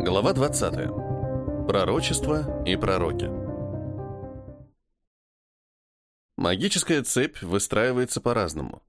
Глава 20. Пророчество и пророки. Магическая цепь выстраивается по-разному,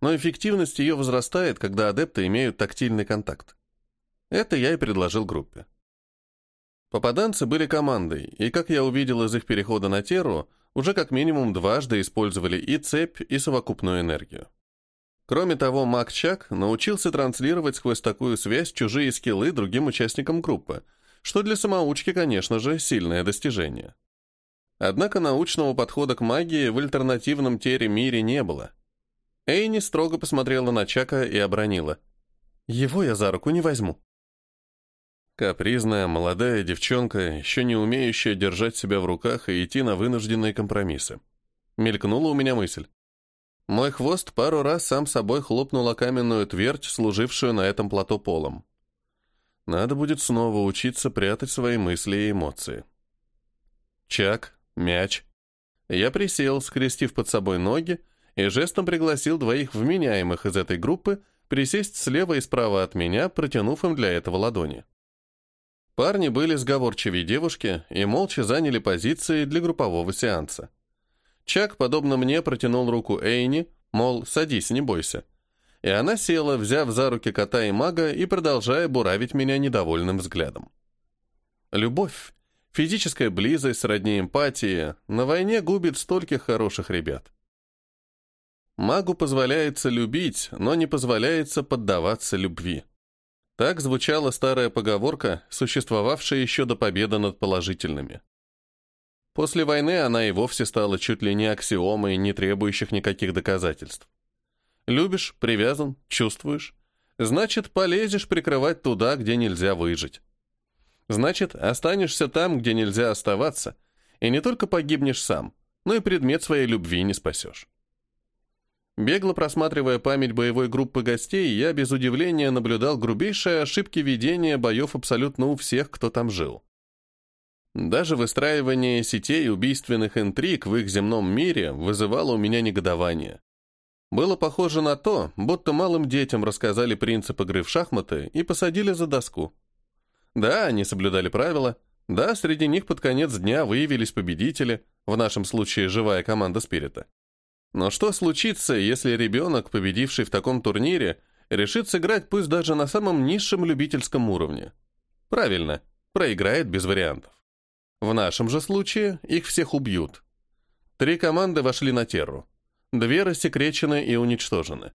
но эффективность ее возрастает, когда адепты имеют тактильный контакт. Это я и предложил группе. Попаданцы были командой, и, как я увидел из их перехода на Терру, уже как минимум дважды использовали и цепь, и совокупную энергию. Кроме того, Мак Чак научился транслировать сквозь такую связь чужие скиллы другим участникам группы, что для самоучки, конечно же, сильное достижение. Однако научного подхода к магии в альтернативном тере мире не было. Эйни строго посмотрела на Чака и обронила. «Его я за руку не возьму». Капризная, молодая девчонка, еще не умеющая держать себя в руках и идти на вынужденные компромиссы. Мелькнула у меня мысль. Мой хвост пару раз сам собой хлопнул о каменную твердь, служившую на этом плато полом. Надо будет снова учиться прятать свои мысли и эмоции. Чак, мяч. Я присел, скрестив под собой ноги, и жестом пригласил двоих вменяемых из этой группы присесть слева и справа от меня, протянув им для этого ладони. Парни были сговорчивее девушки и молча заняли позиции для группового сеанса. Чак, подобно мне, протянул руку Эйни, мол, садись, не бойся. И она села, взяв за руки кота и мага и продолжая буравить меня недовольным взглядом. Любовь, физическая близость сродни эмпатии, на войне губит стольких хороших ребят. Магу позволяется любить, но не позволяется поддаваться любви. Так звучала старая поговорка, существовавшая еще до победы над положительными. После войны она и вовсе стала чуть ли не аксиомой, не требующих никаких доказательств. Любишь, привязан, чувствуешь, значит, полезешь прикрывать туда, где нельзя выжить. Значит, останешься там, где нельзя оставаться, и не только погибнешь сам, но и предмет своей любви не спасешь. Бегло просматривая память боевой группы гостей, я без удивления наблюдал грубейшие ошибки ведения боев абсолютно у всех, кто там жил. Даже выстраивание сетей убийственных интриг в их земном мире вызывало у меня негодование. Было похоже на то, будто малым детям рассказали принцип игры в шахматы и посадили за доску. Да, они соблюдали правила, да, среди них под конец дня выявились победители, в нашем случае живая команда Спирита. Но что случится, если ребенок, победивший в таком турнире, решит сыграть пусть даже на самом низшем любительском уровне? Правильно, проиграет без вариантов. В нашем же случае их всех убьют. Три команды вошли на Терру. Две рассекречены и уничтожены.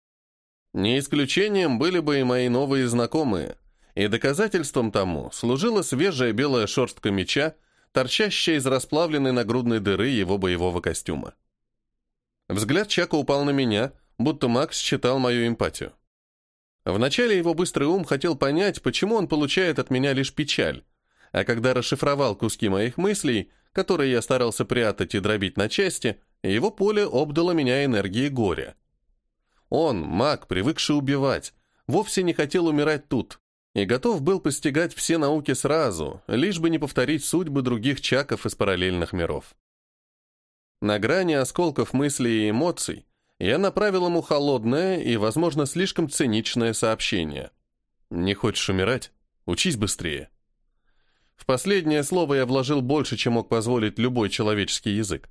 Не исключением были бы и мои новые знакомые, и доказательством тому служила свежая белая шерстка меча, торчащая из расплавленной нагрудной дыры его боевого костюма. Взгляд Чака упал на меня, будто Макс считал мою эмпатию. Вначале его быстрый ум хотел понять, почему он получает от меня лишь печаль, а когда расшифровал куски моих мыслей, которые я старался прятать и дробить на части, его поле обдало меня энергией горя. Он, маг, привыкший убивать, вовсе не хотел умирать тут и готов был постигать все науки сразу, лишь бы не повторить судьбы других чаков из параллельных миров. На грани осколков мыслей и эмоций я направил ему холодное и, возможно, слишком циничное сообщение. «Не хочешь умирать? Учись быстрее». В последнее слово я вложил больше, чем мог позволить любой человеческий язык.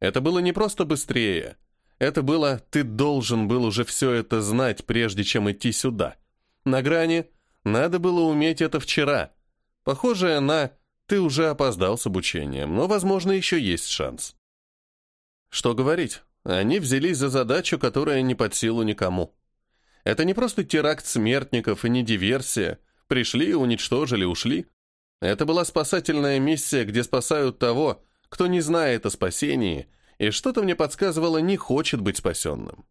Это было не просто быстрее. Это было «ты должен был уже все это знать, прежде чем идти сюда». На грани «надо было уметь это вчера». Похожее на «ты уже опоздал с обучением, но, возможно, еще есть шанс». Что говорить, они взялись за задачу, которая не под силу никому. Это не просто теракт смертников и не диверсия. Пришли, уничтожили, ушли. Это была спасательная миссия, где спасают того, кто не знает о спасении, и что-то мне подсказывало, не хочет быть спасенным.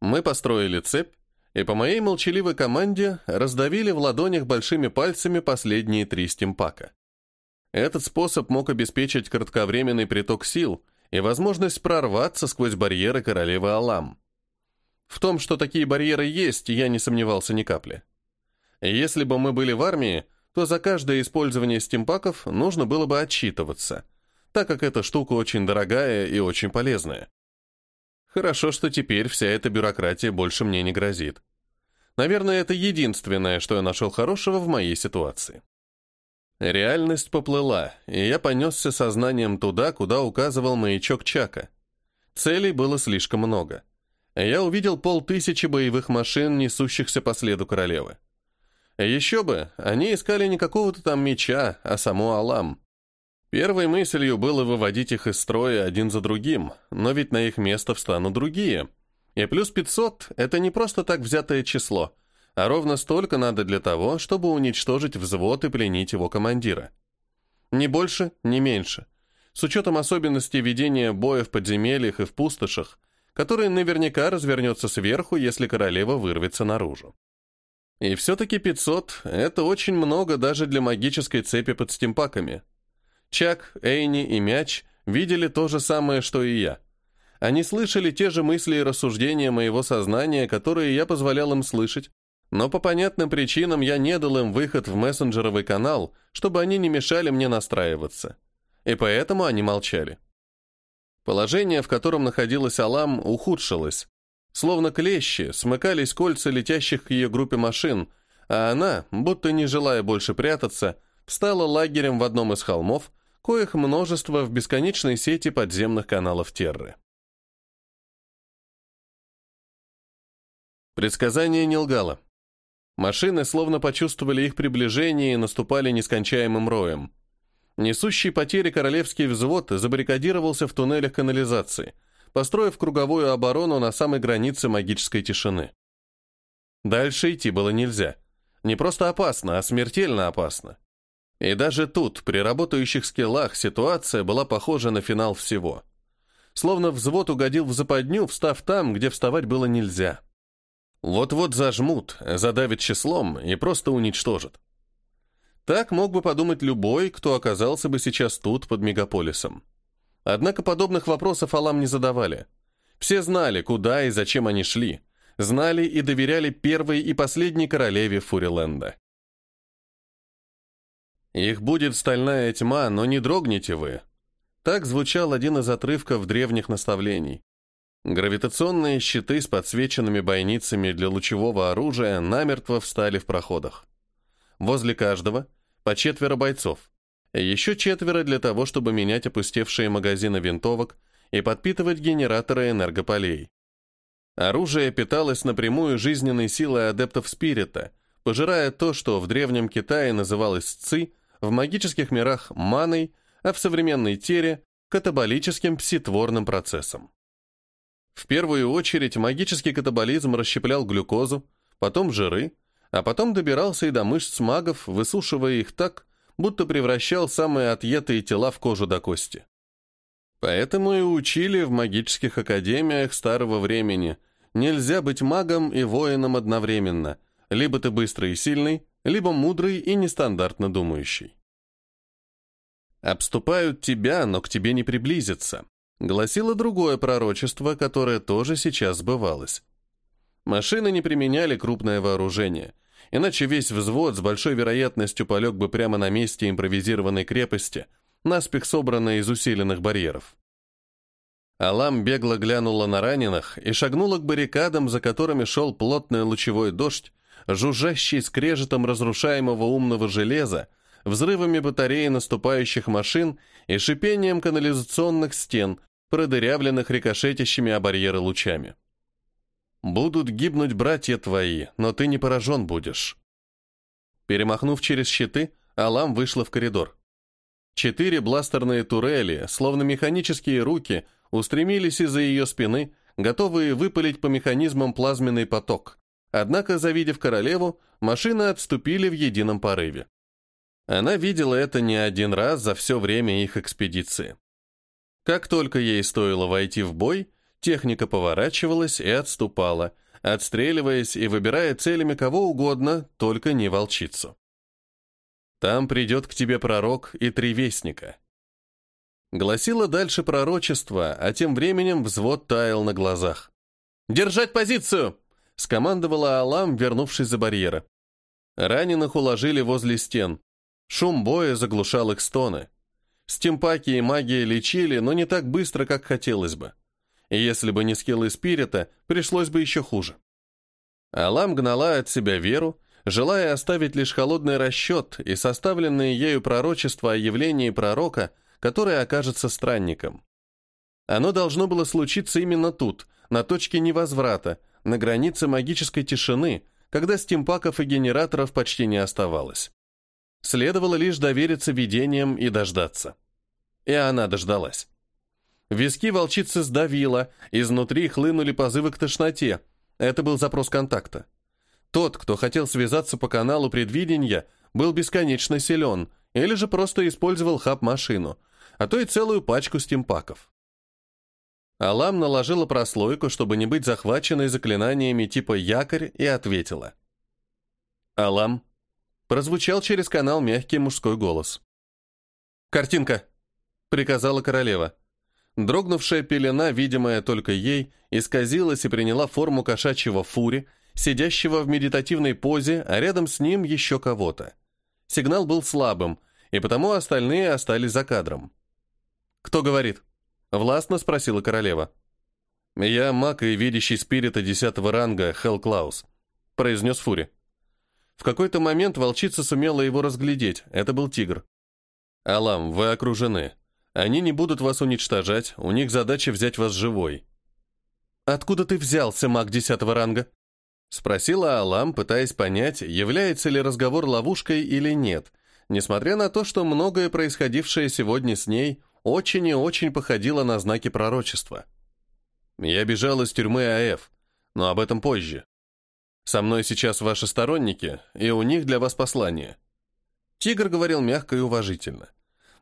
Мы построили цепь, и по моей молчаливой команде раздавили в ладонях большими пальцами последние три стимпака. Этот способ мог обеспечить кратковременный приток сил и возможность прорваться сквозь барьеры королевы Алам. В том, что такие барьеры есть, я не сомневался ни капли. Если бы мы были в армии, то за каждое использование стимпаков нужно было бы отчитываться, так как эта штука очень дорогая и очень полезная. Хорошо, что теперь вся эта бюрократия больше мне не грозит. Наверное, это единственное, что я нашел хорошего в моей ситуации. Реальность поплыла, и я понесся сознанием туда, куда указывал маячок Чака. Целей было слишком много. Я увидел полтысячи боевых машин, несущихся по следу королевы. Еще бы, они искали не какого-то там меча, а саму Алам. Первой мыслью было выводить их из строя один за другим, но ведь на их место встанут другие. И плюс 500 — это не просто так взятое число, а ровно столько надо для того, чтобы уничтожить взвод и пленить его командира. Ни больше, ни меньше. С учетом особенностей ведения боя в подземельях и в пустошах, который наверняка развернется сверху, если королева вырвется наружу. И все-таки 500 — это очень много даже для магической цепи под стимпаками. Чак, Эйни и Мяч видели то же самое, что и я. Они слышали те же мысли и рассуждения моего сознания, которые я позволял им слышать, но по понятным причинам я не дал им выход в мессенджеровый канал, чтобы они не мешали мне настраиваться. И поэтому они молчали. Положение, в котором находилась Алам, ухудшилось, Словно клещи, смыкались кольца летящих к ее группе машин, а она, будто не желая больше прятаться, стала лагерем в одном из холмов, коих множество в бесконечной сети подземных каналов Терры. Предсказание не лгало. Машины словно почувствовали их приближение и наступали нескончаемым роем. Несущий потери королевский взвод забаррикадировался в туннелях канализации – построив круговую оборону на самой границе магической тишины. Дальше идти было нельзя. Не просто опасно, а смертельно опасно. И даже тут, при работающих скиллах, ситуация была похожа на финал всего. Словно взвод угодил в западню, встав там, где вставать было нельзя. Вот-вот зажмут, задавят числом и просто уничтожат. Так мог бы подумать любой, кто оказался бы сейчас тут, под мегаполисом. Однако подобных вопросов Алам не задавали. Все знали, куда и зачем они шли. Знали и доверяли первой и последней королеве Фуриленда. «Их будет стальная тьма, но не дрогните вы». Так звучал один из отрывков древних наставлений. Гравитационные щиты с подсвеченными бойницами для лучевого оружия намертво встали в проходах. Возле каждого по четверо бойцов. Еще четверо для того, чтобы менять опустевшие магазины винтовок и подпитывать генераторы энергополей. Оружие питалось напрямую жизненной силой адептов спирита, пожирая то, что в Древнем Китае называлось ци, в магических мирах маной, а в современной тере – катаболическим пситворным процессом. В первую очередь магический катаболизм расщеплял глюкозу, потом жиры, а потом добирался и до мышц магов, высушивая их так, будто превращал самые отъетые тела в кожу до кости. Поэтому и учили в магических академиях старого времени. Нельзя быть магом и воином одновременно. Либо ты быстрый и сильный, либо мудрый и нестандартно думающий. «Обступают тебя, но к тебе не приблизятся», гласило другое пророчество, которое тоже сейчас сбывалось. Машины не применяли крупное вооружение, иначе весь взвод с большой вероятностью полег бы прямо на месте импровизированной крепости, наспех собранной из усиленных барьеров. Алам бегло глянула на раненых и шагнула к баррикадам, за которыми шел плотный лучевой дождь, жужжащий скрежетом разрушаемого умного железа, взрывами батареи наступающих машин и шипением канализационных стен, продырявленных рикошетящими о барьеры лучами. Будут гибнуть братья твои, но ты не поражен будешь. Перемахнув через щиты, Алам вышла в коридор. Четыре бластерные турели, словно механические руки, устремились из-за ее спины, готовые выпалить по механизмам плазменный поток. Однако, завидев королеву, машины отступили в едином порыве. Она видела это не один раз за все время их экспедиции. Как только ей стоило войти в бой, Техника поворачивалась и отступала, отстреливаясь и выбирая целями кого угодно, только не волчицу. Там придет к тебе пророк и три вестника. Гласило дальше пророчество, а тем временем взвод таял на глазах. «Держать позицию!» — скомандовала Алам, вернувшись за барьеры. Раненых уложили возле стен. Шум боя заглушал их стоны. Стимпаки и магия лечили, но не так быстро, как хотелось бы. И если бы не скиллы спирита, пришлось бы еще хуже. Алам гнала от себя веру, желая оставить лишь холодный расчет и составленные ею пророчества о явлении пророка, который окажется странником. Оно должно было случиться именно тут, на точке невозврата, на границе магической тишины, когда стимпаков и генераторов почти не оставалось. Следовало лишь довериться видениям и дождаться. И она дождалась. Виски волчицы сдавило, изнутри хлынули позывы к тошноте. Это был запрос контакта. Тот, кто хотел связаться по каналу предвидения, был бесконечно силен, или же просто использовал хаб-машину, а то и целую пачку стимпаков. Алам наложила прослойку, чтобы не быть захваченной заклинаниями типа «якорь» и ответила. «Алам». Прозвучал через канал мягкий мужской голос. «Картинка!» — приказала королева. Дрогнувшая пелена, видимая только ей, исказилась и приняла форму кошачьего фури, сидящего в медитативной позе, а рядом с ним еще кого-то. Сигнал был слабым, и потому остальные остались за кадром. «Кто говорит?» — властно спросила королева. «Я маг и видящий спирита десятого ранга Хелл Клаус», — произнес Фури. В какой-то момент волчица сумела его разглядеть, это был тигр. «Алам, вы окружены. Они не будут вас уничтожать, у них задача взять вас живой». «Откуда ты взялся, маг десятого ранга?» Спросила Алам, пытаясь понять, является ли разговор ловушкой или нет, несмотря на то, что многое происходившее сегодня с ней очень и очень походило на знаки пророчества. Я бежал из тюрьмы АФ, но об этом позже. Со мной сейчас ваши сторонники, и у них для вас послание. Тигр говорил мягко и уважительно.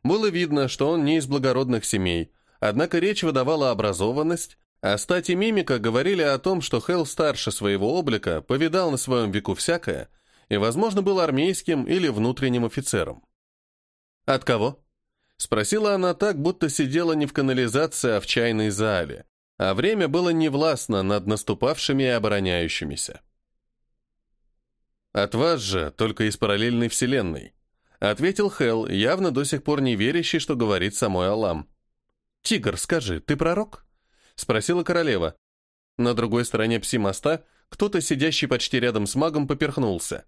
Было видно, что он не из благородных семей, однако речь выдавала образованность, а стать и мимика говорили о том, что Хелл старше своего облика, повидал на своем веку всякое, и, возможно, был армейским или внутренним офицером. «От кого?» Спросила она так, будто сидела не в канализации, а в чайной зале, а время было невластно над наступавшими и обороняющимися. «От вас же, только из параллельной вселенной», — ответил Хел, явно до сих пор не верящий, что говорит самой Алам. «Тигр, скажи, ты пророк?» — спросила королева. На другой стороне пси-моста кто-то, сидящий почти рядом с магом, поперхнулся.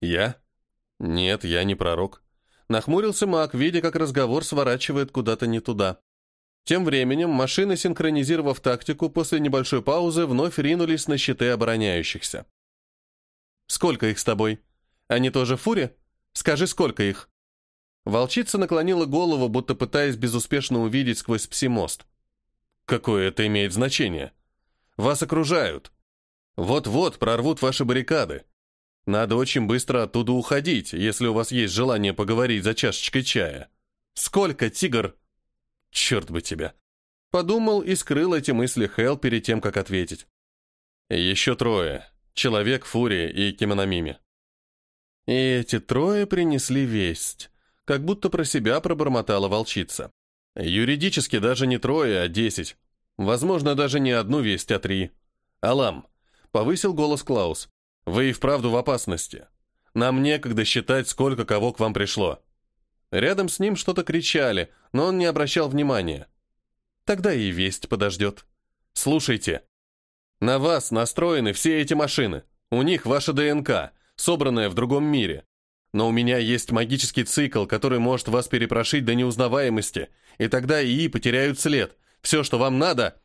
«Я? Нет, я не пророк. Нахмурился маг, видя, как разговор сворачивает куда-то не туда. Тем временем машины, синхронизировав тактику, после небольшой паузы вновь ринулись на щиты обороняющихся. «Сколько их с тобой? Они тоже в фуре? Скажи, сколько их?» Волчица наклонила голову, будто пытаясь безуспешно увидеть сквозь пси-мост. «Какое это имеет значение? Вас окружают. Вот-вот прорвут ваши баррикады. Надо очень быстро оттуда уходить, если у вас есть желание поговорить за чашечкой чая. Сколько, тигр? Черт бы тебя. Подумал и скрыл эти мысли Хэл перед тем, как ответить. Еще трое. Человек, Фурия и Кимономими. И эти трое принесли весть. Как будто про себя пробормотала волчица. Юридически даже не трое, а десять. Возможно, даже не одну весть, а три. Алам. Повысил голос Клаус. Вы и вправду в опасности. Нам некогда считать, сколько кого к вам пришло». Рядом с ним что-то кричали, но он не обращал внимания. Тогда и весть подождет. Слушайте. На вас настроены все эти машины. У них ваша ДНК, собранная в другом мире. Но у меня есть магический цикл, который может вас перепрошить до неузнаваемости, и тогда ИИ потеряют след. Все, что вам надо,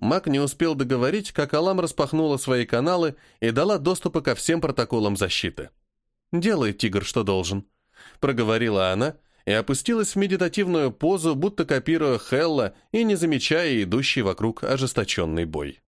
Мак не успел договорить, как Алам распахнула свои каналы и дала доступа ко всем протоколам защиты. «Делай, тигр, что должен», — проговорила она и опустилась в медитативную позу, будто копируя Хелла и не замечая идущий вокруг ожесточенный бой.